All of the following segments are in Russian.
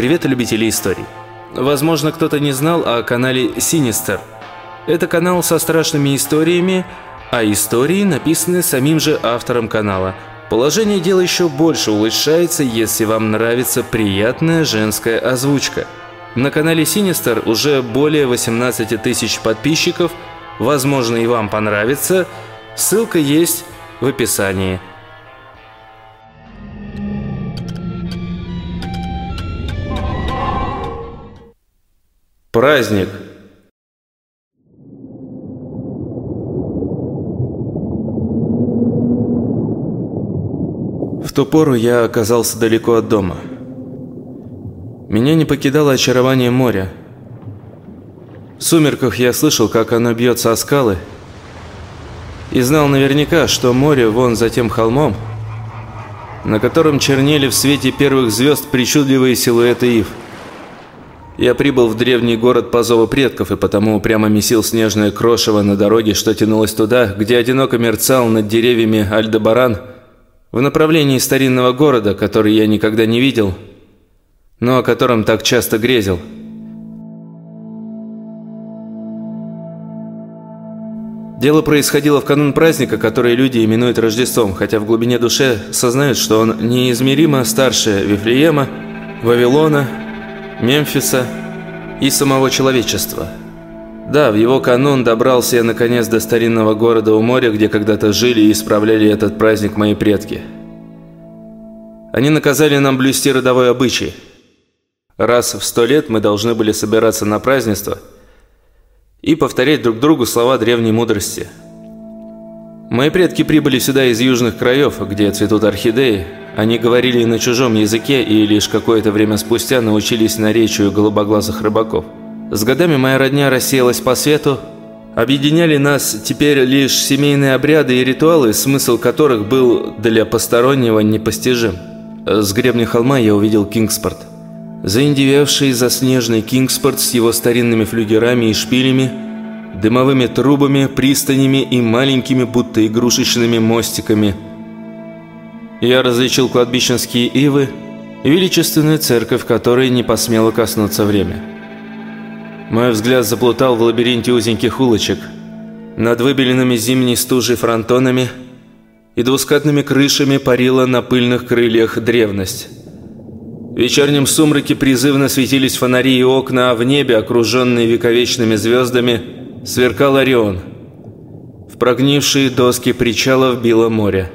Привет, любители историй. Возможно, кто-то не знал о канале Sinister. Это канал со страшными историями, а истории написаны самим же автором канала. Положение дела еще больше улучшается, если вам нравится приятная женская озвучка. На канале Sinister уже более 18 тысяч подписчиков, возможно и вам понравится. Ссылка есть в описании. Праздник. В ту пору я оказался далеко от дома. Меня не покидало очарование моря. В сумерках я слышал, как оно бьется о скалы, и знал наверняка, что море вон за тем холмом, на котором чернели в свете первых звезд причудливые силуэты ив. Я прибыл в древний город по зову предков и потому прямо месил снежное крошево на дороге, что тянулось туда, где одиноко мерцал над деревьями Альдебаран, в направлении старинного города, который я никогда не видел, но о котором так часто грезил. Дело происходило в канун праздника, который люди именуют Рождеством, хотя в глубине души сознают, что он неизмеримо старше Вифлеема, Вавилона, Мемфиса и самого человечества. Да, в его канун добрался я наконец до старинного города у моря, где когда-то жили и исправляли этот праздник мои предки. Они наказали нам блюсти родовой обычай. Раз в сто лет мы должны были собираться на празднество и повторять друг другу слова древней мудрости. Мои предки прибыли сюда из южных краев, где цветут орхидеи, они говорили на чужом языке и лишь какое-то время спустя научились наречию голубоглазых рыбаков. С годами моя родня рассеялась по свету, объединяли нас теперь лишь семейные обряды и ритуалы, смысл которых был для постороннего непостижим. С гребня холма я увидел Кингспорт. Заиндевевший заснеженный Кингспорт с его старинными флюгерами и шпилями, дымовыми трубами, пристанями и маленькими, будто игрушечными мостиками – я различил кладбищенские ивы и величественную церковь, которой не посмело коснуться время. Мой взгляд заплутал в лабиринте узеньких улочек, над выбеленными зимней стужей фронтонами и двускатными крышами парила на пыльных крыльях древность. В вечернем сумраке призывно светились фонари и окна, а в небе, окруженные вековечными звездами, сверкал Орион. В прогнившие доски причалов било море.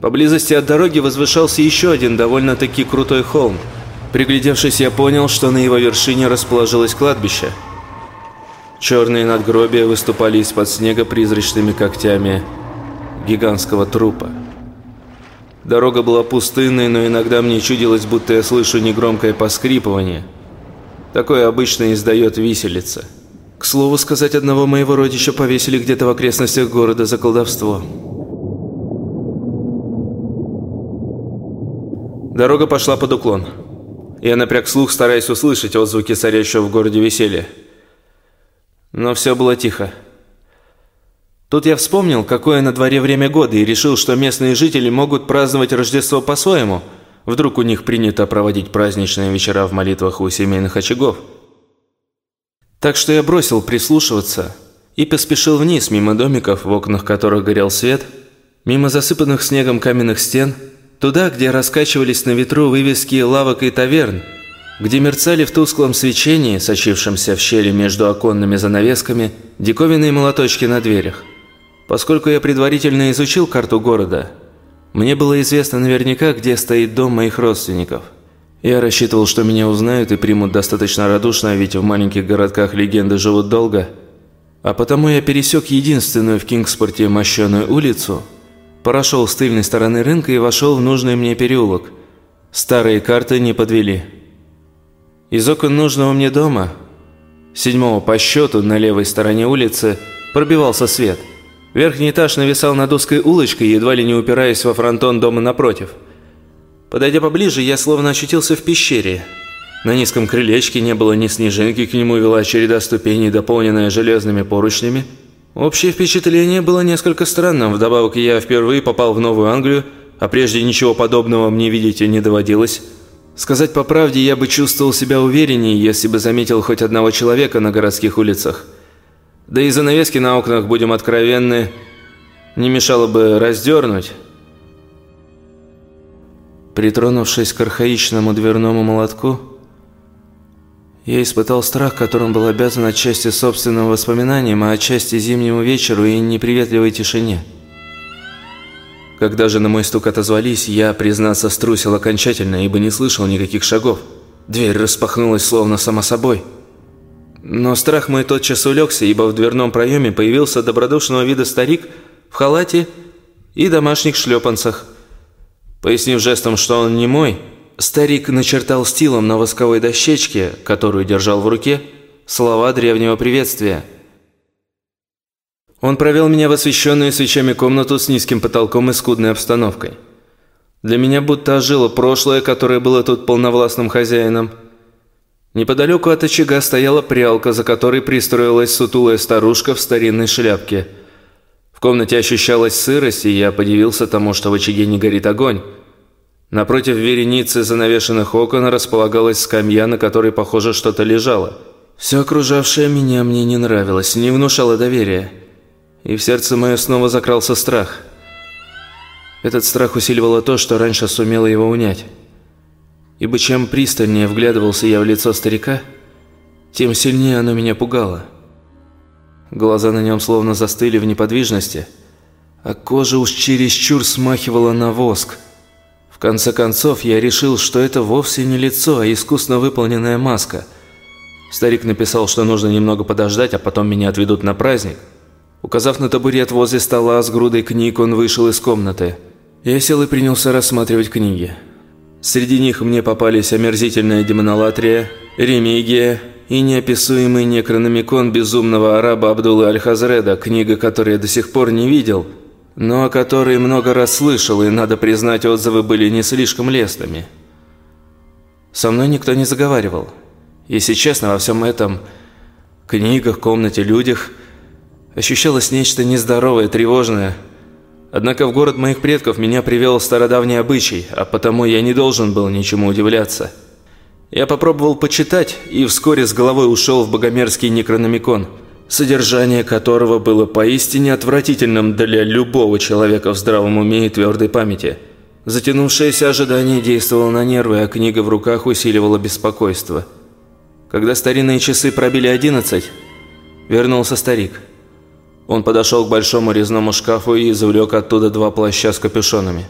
Поблизости от дороги возвышался еще один довольно-таки крутой холм. Приглядевшись, я понял, что на его вершине расположилось кладбище. Черные надгробия выступали из-под снега призрачными когтями гигантского трупа. Дорога была пустынной, но иногда мне чудилось, будто я слышу негромкое поскрипывание. Такое обычно издает виселица. К слову сказать, одного моего родича повесили где-то в окрестностях города за колдовство. Дорога пошла под уклон. Я напряг слух, стараясь услышать отзвуки царящего в городе веселья. Но все было тихо. Тут я вспомнил, какое на дворе время года, и решил, что местные жители могут праздновать Рождество по-своему. Вдруг у них принято проводить праздничные вечера в молитвах у семейных очагов. Так что я бросил прислушиваться и поспешил вниз, мимо домиков, в окнах которых горел свет, мимо засыпанных снегом каменных стен – Туда, где раскачивались на ветру вывески лавок и таверн, где мерцали в тусклом свечении, сочившемся в щели между оконными занавесками, диковинные молоточки на дверях. Поскольку я предварительно изучил карту города, мне было известно наверняка, где стоит дом моих родственников. Я рассчитывал, что меня узнают и примут достаточно радушно, ведь в маленьких городках легенды живут долго. А потому я пересек единственную в Кингспорте мощеную улицу – Прошел с тыльной стороны рынка и вошел в нужный мне переулок. Старые карты не подвели. Из окон нужного мне дома, седьмого по счету на левой стороне улицы, пробивался свет. Верхний этаж нависал над узкой улочкой, едва ли не упираясь во фронтон дома напротив. Подойдя поближе, я словно очутился в пещере. На низком крылечке не было ни снежинки, к нему вела череда ступеней, дополненная железными поручнями – Общее впечатление было несколько странным. Вдобавок, я впервые попал в Новую Англию, а прежде ничего подобного мне видеть не доводилось. Сказать по правде, я бы чувствовал себя увереннее, если бы заметил хоть одного человека на городских улицах. Да и занавески на окнах, будем откровенны, не мешало бы раздернуть. Притронувшись к архаичному дверному молотку, я испытал страх, которым был обязан отчасти собственным воспоминаниям, а отчасти зимнему вечеру и неприветливой тишине. Когда же на мой стук отозвались, я, признаться, струсил окончательно, ибо не слышал никаких шагов. Дверь распахнулась словно сама собой. Но страх мой тотчас улегся, ибо в дверном проеме появился добродушного вида старик в халате и домашних шлепанцах. Пояснив жестом, что он не мой, старик начертал стилом на восковой дощечке, которую держал в руке, слова древнего приветствия – он провел меня в освещенную свечами комнату с низким потолком и скудной обстановкой. Для меня будто ожило прошлое, которое было тут полновластным хозяином. Неподалеку от очага стояла прялка, за которой пристроилась сутулая старушка в старинной шляпке. В комнате ощущалась сырость, и я подивился тому, что в очаге не горит огонь. Напротив вереницы занавешенных окон располагалась скамья, на которой, похоже, что-то лежало. Все окружавшее меня мне не нравилось, не внушало доверия и в сердце мое снова закрался страх. Этот страх усиливало то, что раньше сумело его унять. Ибо чем пристальнее вглядывался я в лицо старика, тем сильнее оно меня пугало. Глаза на нем словно застыли в неподвижности, а кожа уж чересчур смахивала на воск. В конце концов, я решил, что это вовсе не лицо, а искусно выполненная маска. Старик написал, что нужно немного подождать, а потом меня отведут на праздник – Указав на табурет возле стола с грудой книг, он вышел из комнаты. Я сел и принялся рассматривать книги. Среди них мне попались омерзительная демонолатрия, ремигия и неописуемый некрономикон безумного араба Абдулы Аль-Хазреда, книга, которую я до сих пор не видел, но о которой много раз слышал, и, надо признать, отзывы были не слишком лестными. Со мной никто не заговаривал. Если честно, во всем этом книгах, комнате, людях – Ощущалось нечто нездоровое, тревожное. Однако в город моих предков меня привел стародавний обычай, а потому я не должен был ничему удивляться. Я попробовал почитать и вскоре с головой ушел в богомерзкий некрономикон, содержание которого было поистине отвратительным для любого человека в здравом уме и твердой памяти. Затянувшееся ожидание действовало на нервы, а книга в руках усиливала беспокойство. Когда старинные часы пробили одиннадцать, вернулся старик – он подошел к большому резному шкафу и извлек оттуда два плаща с капюшонами.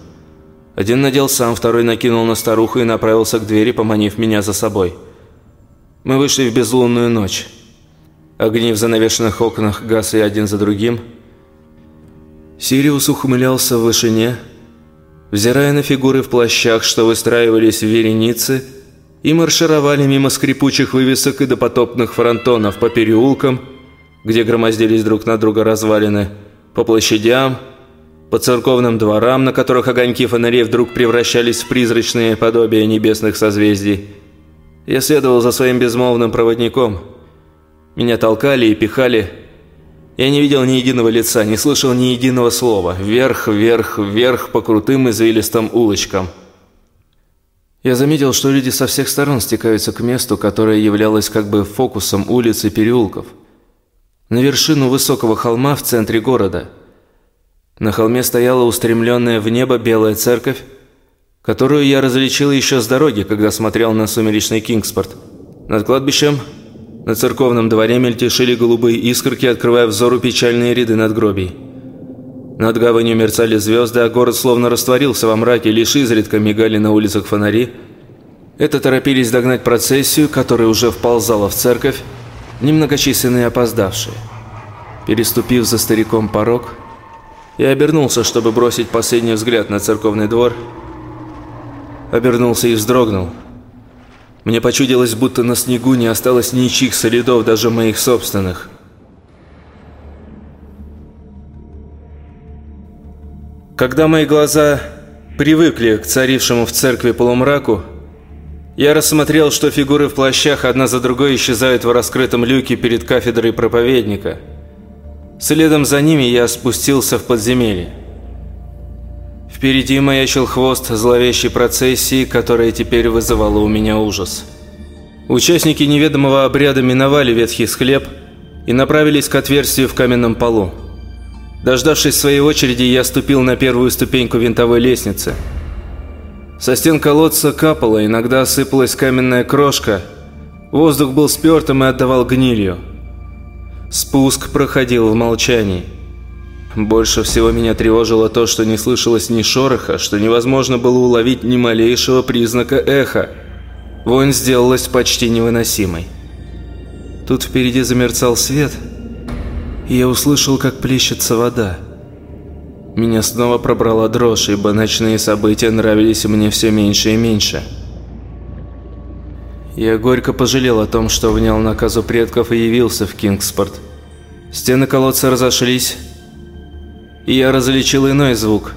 Один надел сам, второй накинул на старуху и направился к двери, поманив меня за собой. Мы вышли в безлунную ночь. Огни в занавешенных окнах гасли один за другим. Сириус ухмылялся в вышине, взирая на фигуры в плащах, что выстраивались в вереницы и маршировали мимо скрипучих вывесок и допотопных фронтонов по переулкам, где громоздились друг на друга развалины, по площадям, по церковным дворам, на которых огоньки фонарей вдруг превращались в призрачные подобия небесных созвездий. Я следовал за своим безмолвным проводником. Меня толкали и пихали. Я не видел ни единого лица, не слышал ни единого слова. Вверх, вверх, вверх по крутым извилистым улочкам. Я заметил, что люди со всех сторон стекаются к месту, которое являлось как бы фокусом улиц и переулков – на вершину высокого холма в центре города. На холме стояла устремленная в небо белая церковь, которую я различил еще с дороги, когда смотрел на сумеречный Кингспорт. Над кладбищем на церковном дворе мельтешили голубые искорки, открывая взору печальные ряды надгробий. Над гаванью мерцали звезды, а город словно растворился во мраке, лишь изредка мигали на улицах фонари. Это торопились догнать процессию, которая уже вползала в церковь, немногочисленные опоздавшие. Переступив за стариком порог, я обернулся, чтобы бросить последний взгляд на церковный двор. Обернулся и вздрогнул. Мне почудилось, будто на снегу не осталось ничьих следов, даже моих собственных. Когда мои глаза привыкли к царившему в церкви полумраку, я рассмотрел, что фигуры в плащах одна за другой исчезают в раскрытом люке перед кафедрой проповедника. Следом за ними я спустился в подземелье. Впереди маячил хвост зловещей процессии, которая теперь вызывала у меня ужас. Участники неведомого обряда миновали ветхий схлеб и направились к отверстию в каменном полу. Дождавшись своей очереди, я ступил на первую ступеньку винтовой лестницы. Со стен колодца капало, иногда осыпалась каменная крошка. Воздух был спертым и отдавал гнилью. Спуск проходил в молчании. Больше всего меня тревожило то, что не слышалось ни шороха, что невозможно было уловить ни малейшего признака эха. Вонь сделалась почти невыносимой. Тут впереди замерцал свет, и я услышал, как плещется вода. Меня снова пробрала дрожь, ибо ночные события нравились мне все меньше и меньше. Я горько пожалел о том, что внял наказу предков и явился в Кингспорт. Стены колодца разошлись, я различил иной звук.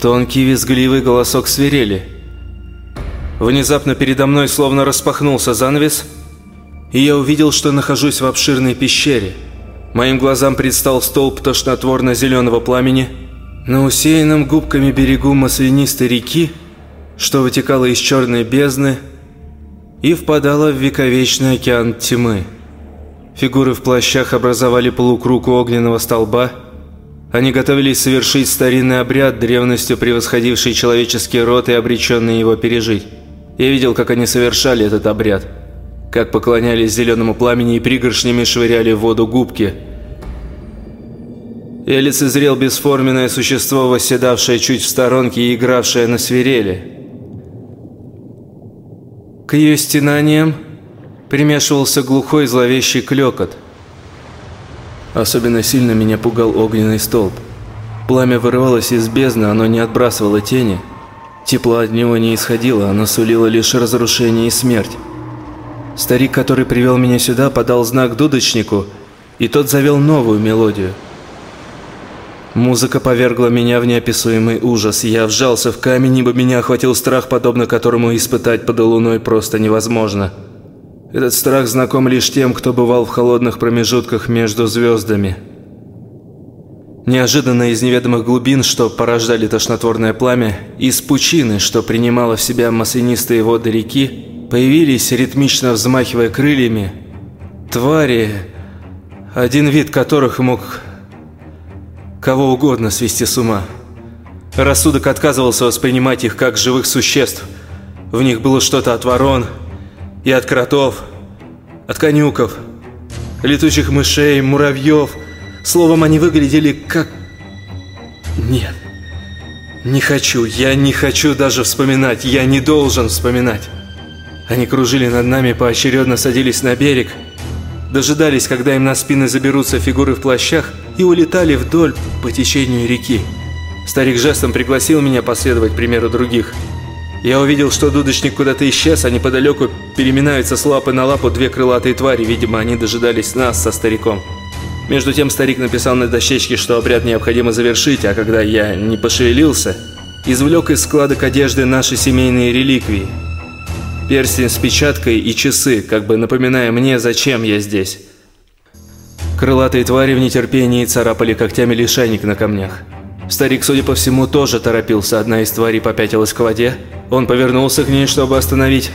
Тонкий визгливый голосок свирели. Внезапно передо мной словно распахнулся занавес, и я увидел, что нахожусь в обширной пещере. Моим глазам предстал столб тошнотворно-зеленого пламени. На усеянном губками берегу маслянистой реки, что вытекало из черной бездны и впадало в вековечный океан тьмы. Фигуры в плащах образовали полукруг огненного столба – они готовились совершить старинный обряд, древностью превосходивший человеческий род и обреченный его пережить. Я видел, как они совершали этот обряд. Как поклонялись зеленому пламени и пригоршнями швыряли в воду губки. Я лицезрел бесформенное существо, восседавшее чуть в сторонке и игравшее на свирели. К ее стенаниям примешивался глухой зловещий клекот – Особенно сильно меня пугал огненный столб. Пламя вырывалось из бездны, оно не отбрасывало тени. Тепло от него не исходило, оно сулило лишь разрушение и смерть. Старик, который привел меня сюда, подал знак дудочнику, и тот завел новую мелодию. Музыка повергла меня в неописуемый ужас. Я вжался в камень, ибо меня охватил страх, подобно которому испытать под луной просто невозможно. Этот страх знаком лишь тем, кто бывал в холодных промежутках между звездами. Неожиданно из неведомых глубин, что порождали тошнотворное пламя, из пучины, что принимала в себя маслянистые воды реки, появились, ритмично взмахивая крыльями, твари, один вид которых мог кого угодно свести с ума. Рассудок отказывался воспринимать их как живых существ. В них было что-то от ворон – и от кротов, от конюков, летучих мышей, муравьев. Словом, они выглядели как... Нет, не хочу, я не хочу даже вспоминать, я не должен вспоминать. Они кружили над нами, поочередно садились на берег, дожидались, когда им на спины заберутся фигуры в плащах и улетали вдоль по течению реки. Старик жестом пригласил меня последовать примеру других – я увидел, что дудочник куда-то исчез, а неподалеку переминаются с лапы на лапу две крылатые твари. Видимо, они дожидались нас со стариком. Между тем старик написал на дощечке, что обряд необходимо завершить, а когда я не пошевелился, извлек из складок одежды наши семейные реликвии. Перстень с печаткой и часы, как бы напоминая мне, зачем я здесь. Крылатые твари в нетерпении царапали когтями лишайник на камнях. Старик, судя по всему, тоже торопился. Одна из тварей попятилась к воде. Он повернулся к ней, чтобы остановить.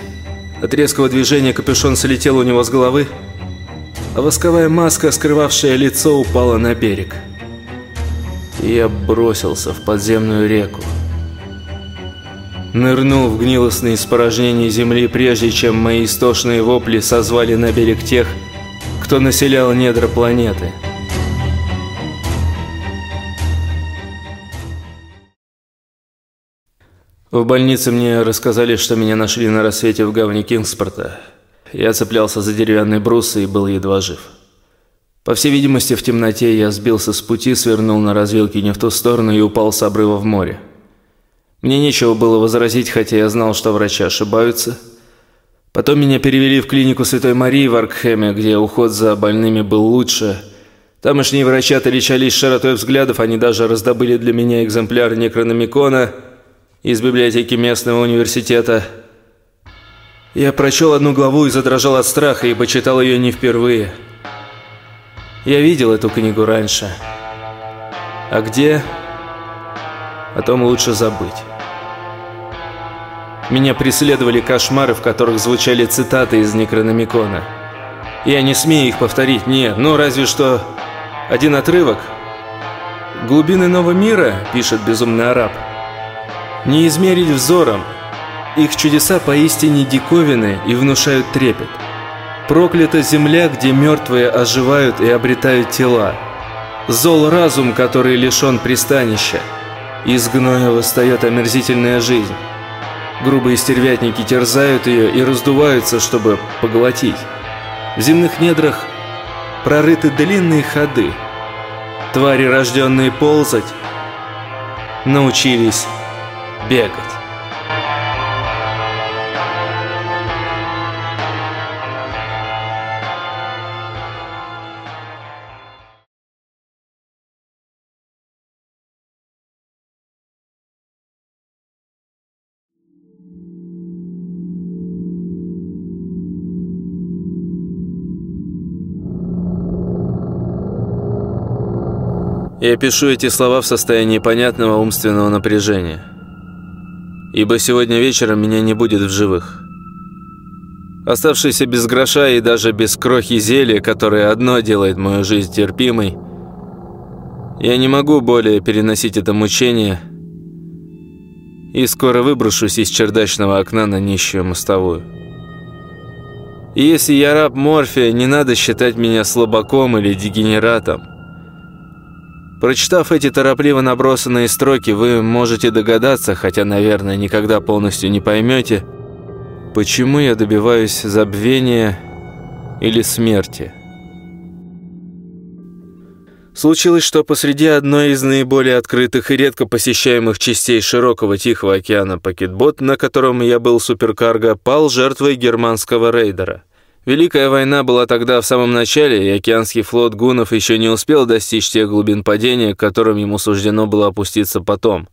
От резкого движения капюшон слетел у него с головы, а восковая маска, скрывавшая лицо, упала на берег. И я бросился в подземную реку. Нырнул в гнилостные испорожнения земли, прежде чем мои истошные вопли созвали на берег тех, кто населял недра планеты. В больнице мне рассказали, что меня нашли на рассвете в гавани Кингспорта. Я цеплялся за деревянные брусы и был едва жив. По всей видимости, в темноте я сбился с пути, свернул на развилке не в ту сторону и упал с обрыва в море. Мне нечего было возразить, хотя я знал, что врачи ошибаются. Потом меня перевели в клинику Святой Марии в Аркхеме, где уход за больными был лучше. Тамошние врачи отличались широтой взглядов, они даже раздобыли для меня экземпляр некрономикона – из библиотеки местного университета. Я прочел одну главу и задрожал от страха, ибо читал ее не впервые. Я видел эту книгу раньше. А где? о том лучше забыть. Меня преследовали кошмары, в которых звучали цитаты из Некрономикона. Я не смею их повторить, нет, ну разве что один отрывок. «Глубины нового мира», — пишет безумный араб, — «не измерить взором. Их чудеса поистине диковины и внушают трепет. Проклята земля, где мертвые оживают и обретают тела. Зол разум, который лишен пристанища. Из гноя восстает омерзительная жизнь. Грубые стервятники терзают ее и раздуваются, чтобы поглотить. В земных недрах прорыты длинные ходы. Твари, рожденные ползать, научились бегать. Я пишу эти слова в состоянии понятного умственного напряжения. Ибо сегодня вечером меня не будет в живых. Оставшийся без гроша и даже без крохи зелья, которое одно делает мою жизнь терпимой, я не могу более переносить это мучение и скоро выброшусь из чердачного окна на нищую мостовую. И если я раб Морфия, не надо считать меня слабаком или дегенератом. Прочитав эти торопливо набросанные строки, вы можете догадаться, хотя, наверное, никогда полностью не поймете, почему я добиваюсь забвения или смерти. Случилось, что посреди одной из наиболее открытых и редко посещаемых частей широкого Тихого океана пакетбот, на котором я был суперкарго, пал жертвой германского рейдера – Великая война была тогда в самом начале, и океанский флот гунов еще не успел достичь тех глубин падения, к которым ему суждено было опуститься потом.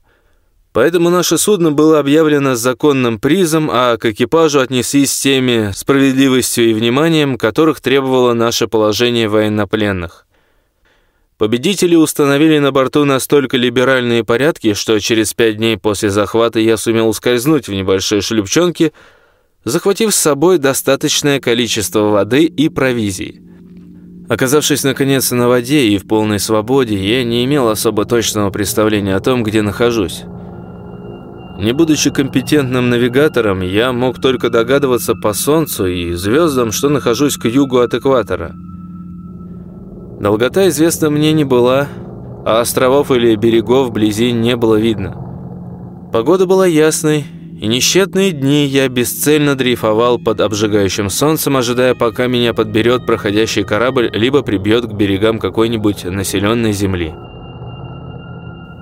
Поэтому наше судно было объявлено законным призом, а к экипажу отнеслись с теми справедливостью и вниманием, которых требовало наше положение военнопленных. Победители установили на борту настолько либеральные порядки, что через пять дней после захвата я сумел ускользнуть в небольшой шлюпчонке, захватив с собой достаточное количество воды и провизии. Оказавшись наконец на воде и в полной свободе, я не имел особо точного представления о том, где нахожусь. Не будучи компетентным навигатором, я мог только догадываться по солнцу и звездам, что нахожусь к югу от экватора. Долгота известна мне не была, а островов или берегов вблизи не было видно. Погода была ясной, и несчетные дни я бесцельно дрейфовал под обжигающим солнцем, ожидая, пока меня подберет проходящий корабль, либо прибьет к берегам какой-нибудь населенной земли.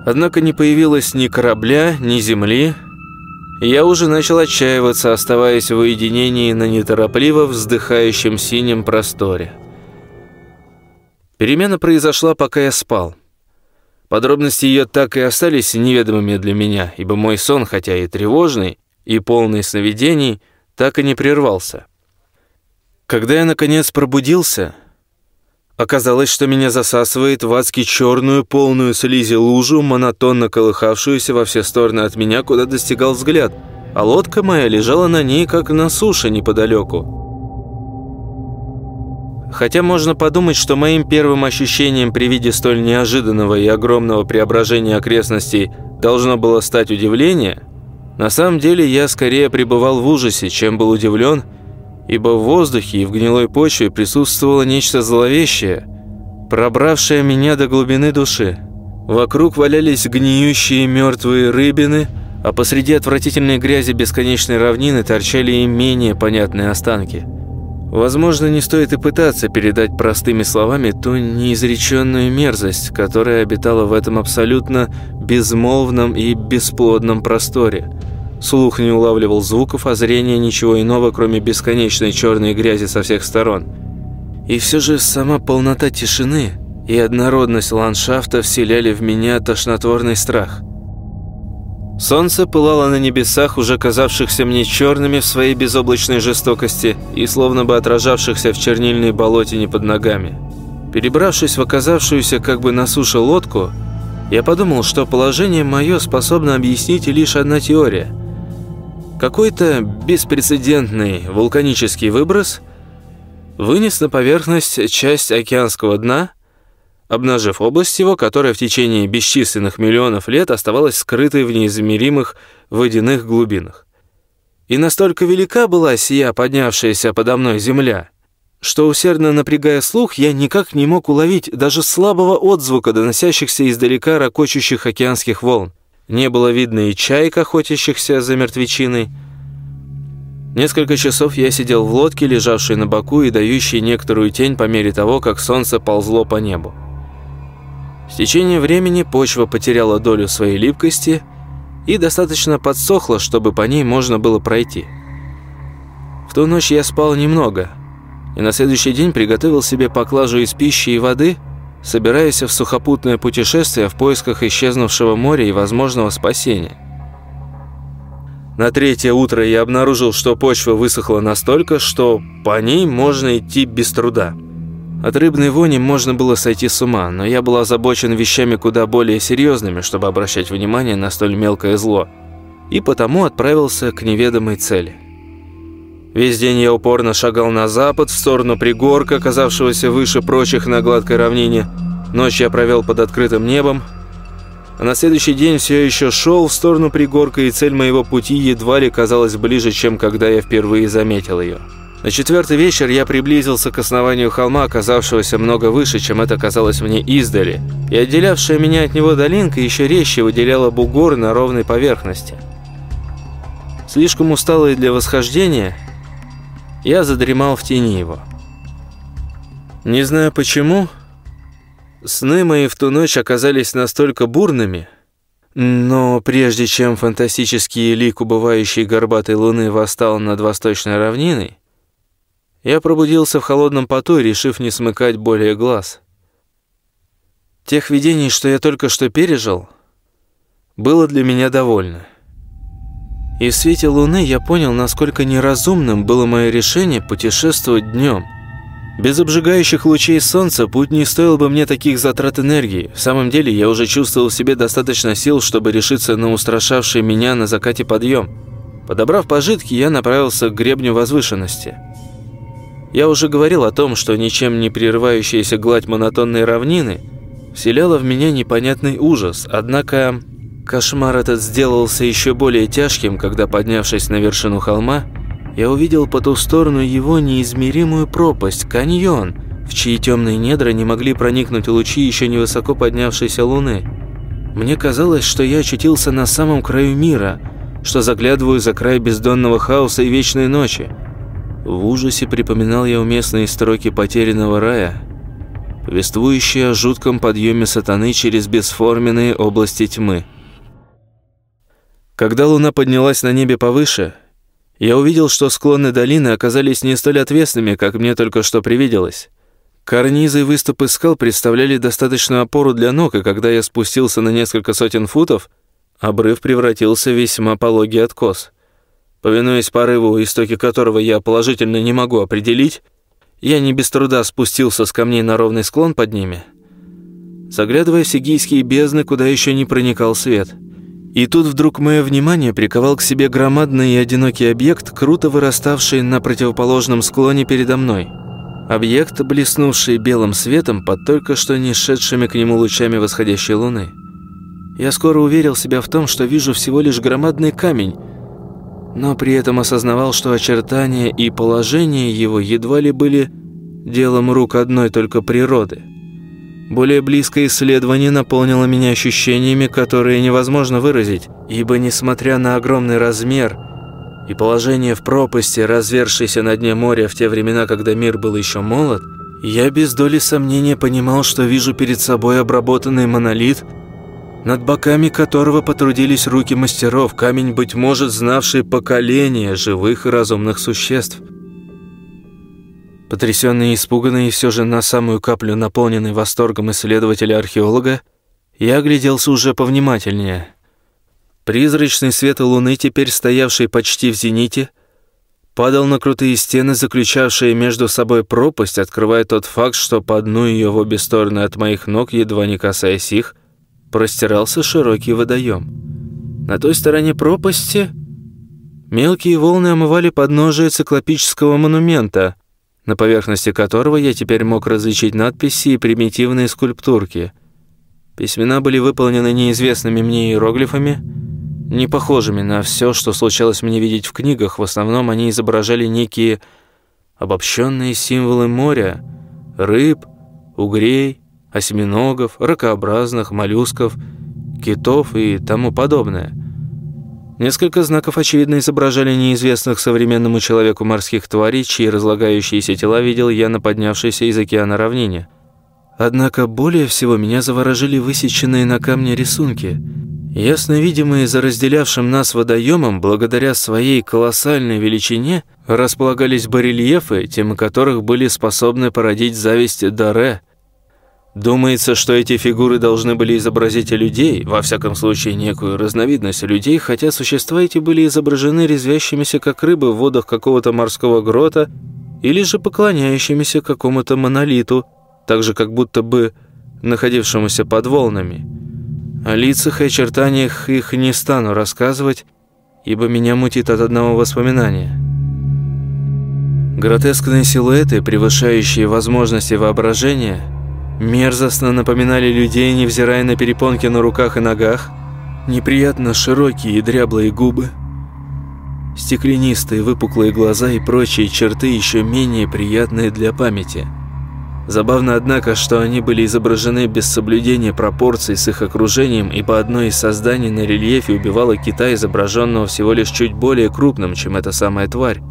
Однако не появилось ни корабля, ни земли, я уже начал отчаиваться, оставаясь в уединении на неторопливо вздыхающем синем просторе. Перемена произошла, пока я спал. Подробности ее так и остались неведомыми для меня, ибо мой сон, хотя и тревожный, и полный сновидений, так и не прервался. Когда я, наконец, пробудился, оказалось, что меня засасывает в адски черную, полную слизи лужу, монотонно колыхавшуюся во все стороны от меня, куда достигал взгляд, а лодка моя лежала на ней, как на суше неподалеку. Хотя можно подумать, что моим первым ощущением при виде столь неожиданного и огромного преображения окрестностей должно было стать удивление, на самом деле я скорее пребывал в ужасе, чем был удивлен, ибо в воздухе и в гнилой почве присутствовало нечто зловещее, пробравшее меня до глубины души. Вокруг валялись гниющие мертвые рыбины, а посреди отвратительной грязи бесконечной равнины торчали и менее понятные останки – Возможно, не стоит и пытаться передать простыми словами ту неизреченную мерзость, которая обитала в этом абсолютно безмолвном и бесплодном просторе. Слух не улавливал звуков, а зрение ничего иного, кроме бесконечной черной грязи со всех сторон. И все же сама полнота тишины и однородность ландшафта вселяли в меня тошнотворный страх. Солнце пылало на небесах, уже казавшихся мне черными в своей безоблачной жестокости и словно бы отражавшихся в чернильной болотине под ногами. Перебравшись в оказавшуюся как бы на суше лодку, Я подумал, что положение мое способно объяснить лишь одна теория. Какой-то беспрецедентный вулканический выброс вынес на поверхность часть океанского дна, обнажив область его, которая в течение бесчисленных миллионов лет оставалась скрытой в неизмеримых водяных глубинах. И настолько велика была сия поднявшаяся подо мной земля, что, усердно напрягая слух, я никак не мог уловить даже слабого отзвука, доносящихся издалека ракочущих океанских волн. Не было видно и чаек, охотящихся за мертвечиной. Несколько часов я сидел в лодке, лежавшей на боку и дающей некоторую тень по мере того, как солнце ползло по небу. С течением времени почва потеряла долю своей липкости и достаточно подсохла, чтобы по ней можно было пройти. В ту ночь я спал немного, и на следующий день приготовил себе поклажу из пищи и воды, собираясь в сухопутное путешествие в поисках исчезнувшего моря и возможного спасения. На третье утро я обнаружил, что почва высохла настолько, что по ней можно идти без труда. От рыбной вони можно было сойти с ума, но я был озабочен вещами куда более серьезными, чтобы обращать внимание на столь мелкое зло, и потому отправился к неведомой цели. Весь день я упорно шагал на запад, в сторону пригорка, оказавшегося выше прочих на гладкой равнине. Ночь я провел под открытым небом, а на следующий день все еще шел в сторону пригорка, и цель моего пути едва ли казалась ближе, чем когда я впервые заметил ее. На четвертый вечер я приблизился к основанию холма, оказавшегося много выше, чем это казалось мне издали, и отделявшая меня от него долинка еще резче выделяла бугор на ровной поверхности. Слишком усталый для восхождения, я задремал в тени его. Не знаю почему, сны мои в ту ночь оказались настолько бурными, но прежде чем фантастический лик убывающей горбатой луны восстал над восточной равниной, я пробудился в холодном поту, решив не смыкать более глаз. Тех видений, что я только что пережил, было для меня довольно. И в свете луны я понял, насколько неразумным было мое решение путешествовать днем. Без обжигающих лучей солнца путь не стоил бы мне таких затрат энергии. В самом деле, я уже чувствовал в себе достаточно сил, чтобы решиться на устрашавший меня на закате подъем. Подобрав пожитки, я направился к гребню возвышенности – я уже говорил о том, что ничем не прерывающаяся гладь монотонной равнины вселяла в меня непонятный ужас, однако кошмар этот сделался еще более тяжким, когда, поднявшись на вершину холма, я увидел по ту сторону его неизмеримую пропасть, каньон, в чьи темные недра не могли проникнуть лучи еще невысоко поднявшейся луны. Мне казалось, что я очутился на самом краю мира, что заглядываю за край бездонного хаоса и вечной ночи, в ужасе припоминал я уместные строки «Потерянного рая», повествующие о жутком подъеме сатаны через бесформенные области тьмы. Когда луна поднялась на небе повыше, я увидел, что склоны долины оказались не столь отвесными, как мне только что привиделось. Карнизы и выступы скал представляли достаточную опору для ног, и когда я спустился на несколько сотен футов, обрыв превратился в весьма пологий откос. Повинуясь порыву, истоки которого я положительно не могу определить, я не без труда спустился с камней на ровный склон под ними, заглядывая в сигийские бездны, куда еще не проникал свет. И тут вдруг мое внимание приковал к себе громадный и одинокий объект, круто выраставший на противоположном склоне передо мной. Объект, блеснувший белым светом под только что не шедшими к нему лучами восходящей луны. Я скоро уверил себя в том, что вижу всего лишь громадный камень, но при этом осознавал, что очертания и положение его едва ли были делом рук одной только природы. Более близкое исследование наполнило меня ощущениями, которые невозможно выразить, ибо, несмотря на огромный размер и положение в пропасти, развершейся на дне моря в те времена, когда мир был еще молод, я без доли сомнения понимал, что вижу перед собой обработанный монолит – над боками которого потрудились руки мастеров, камень, быть может, знавший поколения живых и разумных существ. Потрясенный и испуганный, все же на самую каплю наполненный восторгом исследователя-археолога, я огляделся уже повнимательнее. Призрачный свет луны, теперь стоявший почти в зените, падал на крутые стены, заключавшие между собой пропасть, открывая тот факт, что по дну ее в обе стороны от моих ног, едва не касаясь их, простирался широкий водоем. На той стороне пропасти мелкие волны омывали подножие циклопического монумента, на поверхности которого я теперь мог различить надписи и примитивные скульптурки. Письмена были выполнены неизвестными мне иероглифами, не похожими на все, что случалось мне видеть в книгах. В основном они изображали некие обобщенные символы моря, рыб, угрей, осьминогов, ракообразных, моллюсков, китов и тому подобное. Несколько знаков, очевидно, изображали неизвестных современному человеку морских тварей, чьи разлагающиеся тела видел я на поднявшейся из океана равнине. Однако более всего меня заворожили высеченные на камне рисунки. Ясно видимые за разделявшим нас водоемом, благодаря своей колоссальной величине, располагались барельефы, темы которых были способны породить зависть Даре – Думается, что эти фигуры должны были изобразить людей, во всяком случае некую разновидность людей, хотя существа эти были изображены резвящимися как рыбы в водах какого-то морского грота или же поклоняющимися какому-то монолиту, так же как будто бы находившемуся под волнами. О лицах и очертаниях их не стану рассказывать, ибо меня мутит от одного воспоминания. Гротескные силуэты, превышающие возможности воображения – мерзостно напоминали людей, невзирая на перепонки на руках и ногах, неприятно широкие и дряблые губы, стеклянистые выпуклые глаза и прочие черты еще менее приятные для памяти. Забавно, однако, что они были изображены без соблюдения пропорций с их окружением, ибо одно из созданий на рельефе убивало кита, изображенного всего лишь чуть более крупным, чем эта самая тварь.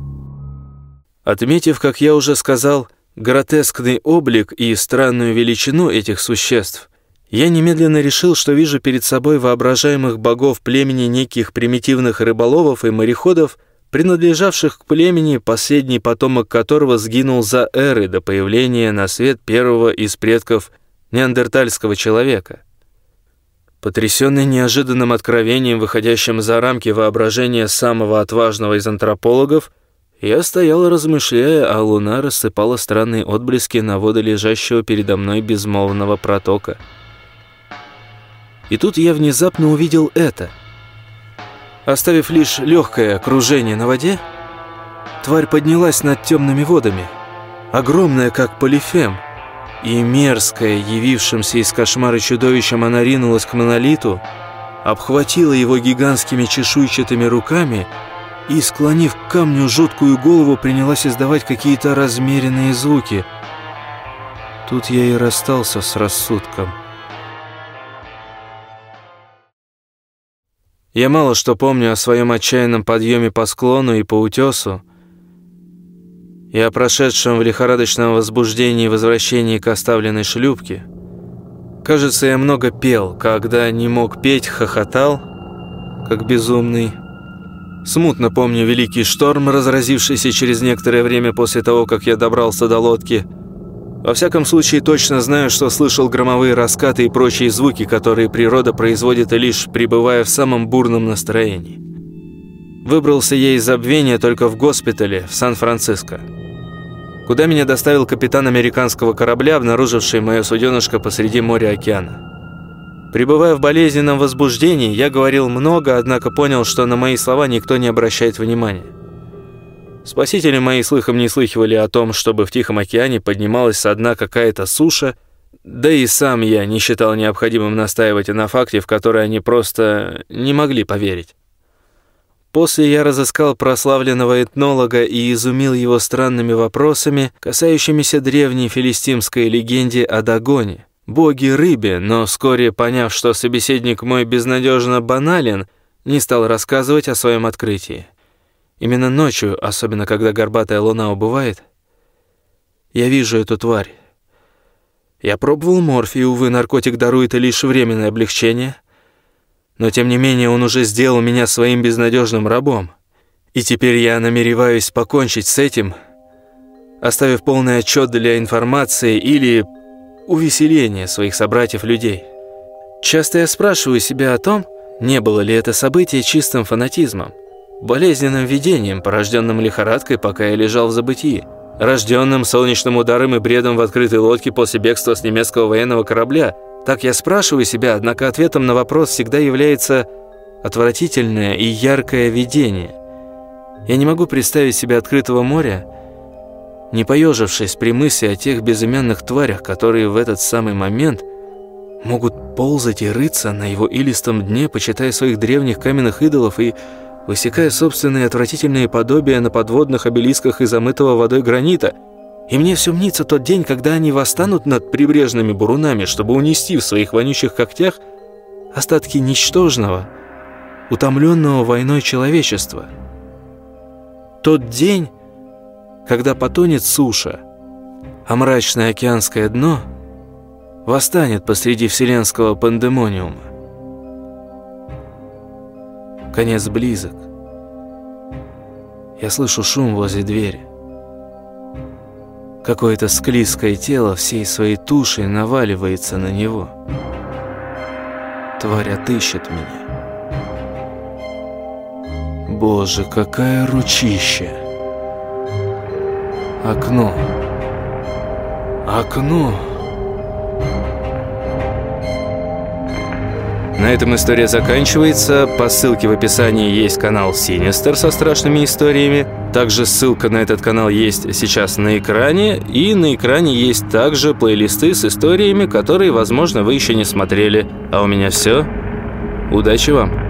Отметив, как я уже сказал, гротескный облик и странную величину этих существ, я немедленно решил, что вижу перед собой воображаемых богов племени неких примитивных рыболовов и мореходов, принадлежавших к племени, последний потомок которого сгинул за эры до появления на свет первого из предков неандертальского человека. Потрясенный неожиданным откровением, выходящим за рамки воображения самого отважного из антропологов, я стоял, размышляя, а луна рассыпала странные отблески на воды лежащего передо мной безмолвного протока. И тут я внезапно увидел это. Оставив лишь легкое окружение на воде, тварь поднялась над темными водами, огромная, как полифем, и мерзкая, явившимся из кошмара чудовищем, она ринулась к монолиту, обхватила его гигантскими чешуйчатыми руками склонив к камню жуткую голову, принялась издавать какие-то размеренные звуки. Тут я и расстался с рассудком. Я мало что помню о своем отчаянном подъеме по склону и по утесу, и о прошедшем в лихорадочном возбуждении возвращении к оставленной шлюпке. Кажется, я много пел, когда не мог петь, хохотал, как безумный, Смутно помню великий шторм, разразившийся через некоторое время после того, как я добрался до лодки. Во всяком случае, точно знаю, что слышал громовые раскаты и прочие звуки, которые природа производит лишь пребывая в самом бурном настроении. Выбрался я из забвения только в госпитале в Сан-Франциско, куда меня доставил капитан американского корабля, обнаруживший мое суденышко посреди моря-океана. Пребывая в болезненном возбуждении, я говорил много, однако понял, что на мои слова никто не обращает внимания. Спасители мои слыхом не слыхивали о том, чтобы в Тихом океане поднималась со дна какая-то суша, да и сам я не считал необходимым настаивать на факте, в который они просто не могли поверить. После я разыскал прославленного этнолога и изумил его странными вопросами, касающимися древней филистимской легенде о Дагоне боги рыбе, но вскоре, поняв, что собеседник мой безнадежно банален, не стал рассказывать о своем открытии. Именно ночью, особенно когда горбатая луна убывает, я вижу эту тварь. Я пробовал морфий, увы, наркотик дарует лишь временное облегчение, но тем не менее он уже сделал меня своим безнадежным рабом. И теперь я намереваюсь покончить с этим, оставив полный отчет для информации или увеселения своих собратьев-людей. Часто я спрашиваю себя о том, не было ли это событие чистым фанатизмом, болезненным видением, порожденным лихорадкой, пока я лежал в забытии, рожденным солнечным ударом и бредом в открытой лодке после бегства с немецкого военного корабля, Так я спрашиваю себя, однако ответом на вопрос всегда является отвратительное и яркое видение. Я не могу представить себе открытого моря, не поежившись при мысли о тех безымянных тварях, которые в этот самый момент могут ползать и рыться на его илистом дне, почитая своих древних каменных идолов и высекая собственные отвратительные подобия на подводных обелисках из замытого водой гранита. И мне все мнится тот день, когда они восстанут над прибрежными бурунами, чтобы унести в своих вонючих когтях остатки ничтожного, утомленного войной человечества. Тот день, когда потонет суша, а мрачное океанское дно восстанет посреди вселенского пандемониума. Конец близок. Я слышу шум возле двери. Какое-то склизкое тело всей своей тушей наваливается на него. Тварь отыщет меня. Боже, какая ручища! Окно. Окно. На этом история заканчивается. По ссылке в описании есть канал Sinister со страшными историями. Также ссылка на этот канал есть сейчас на экране. И на экране есть также плейлисты с историями, которые, возможно, вы еще не смотрели. А у меня все. Удачи вам!